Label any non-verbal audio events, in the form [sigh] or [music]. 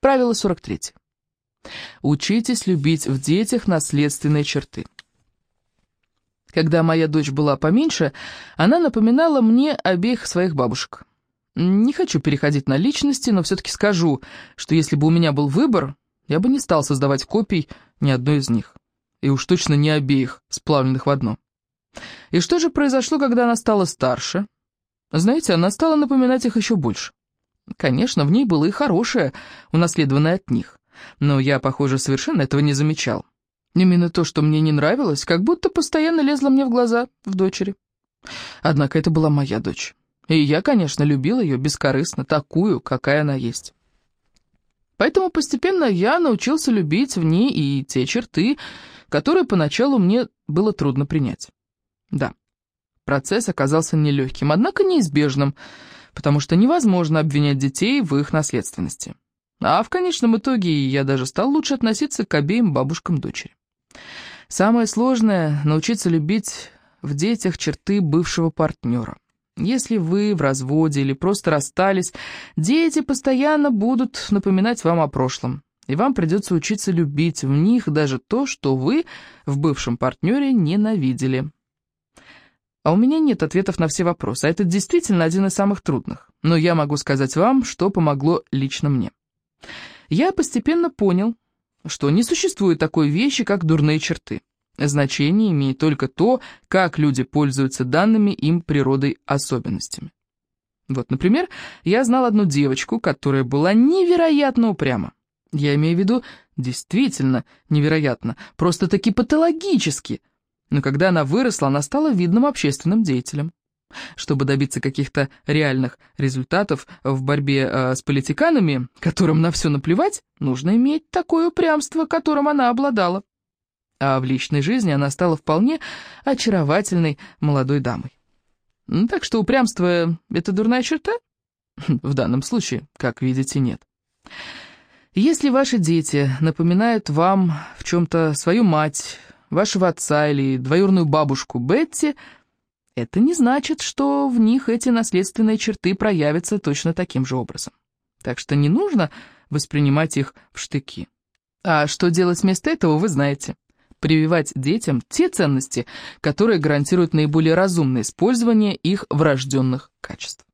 Правило 43. Учитесь любить в детях наследственные черты. Когда моя дочь была поменьше, она напоминала мне обеих своих бабушек. Не хочу переходить на личности, но все-таки скажу, что если бы у меня был выбор, я бы не стал создавать копий ни одной из них. И уж точно не обеих, сплавленных в одно. И что же произошло, когда она стала старше? Знаете, она стала напоминать их еще больше. Конечно, в ней было и хорошее, унаследованное от них. Но я, похоже, совершенно этого не замечал. Именно то, что мне не нравилось, как будто постоянно лезло мне в глаза в дочери. Однако это была моя дочь. И я, конечно, любил ее бескорыстно, такую, какая она есть. Поэтому постепенно я научился любить в ней и те черты, которые поначалу мне было трудно принять. Да, процесс оказался нелегким, однако неизбежным, потому что невозможно обвинять детей в их наследственности. А в конечном итоге я даже стал лучше относиться к обеим бабушкам дочери. Самое сложное — научиться любить в детях черты бывшего партнера. Если вы в разводе или просто расстались, дети постоянно будут напоминать вам о прошлом, и вам придется учиться любить в них даже то, что вы в бывшем партнере ненавидели. А у меня нет ответов на все вопросы, а это действительно один из самых трудных. Но я могу сказать вам, что помогло лично мне. Я постепенно понял, что не существует такой вещи, как дурные черты. Значение имеет только то, как люди пользуются данными им природой особенностями. Вот, например, я знал одну девочку, которая была невероятно упряма. Я имею в виду действительно невероятно, просто-таки патологически. Но когда она выросла, она стала видным общественным деятелем. Чтобы добиться каких-то реальных результатов в борьбе э, с политиканами, которым на все наплевать, нужно иметь такое упрямство, которым она обладала. А в личной жизни она стала вполне очаровательной молодой дамой. Так что упрямство — это дурная черта? [laughs] В данном случае, как видите, нет. Если ваши дети напоминают вам в чем-то свою мать, вашего отца или двоюродную бабушку Бетти — это не значит, что в них эти наследственные черты проявятся точно таким же образом. Так что не нужно воспринимать их в штыки. А что делать вместо этого, вы знаете. Прививать детям те ценности, которые гарантируют наиболее разумное использование их врожденных качеств.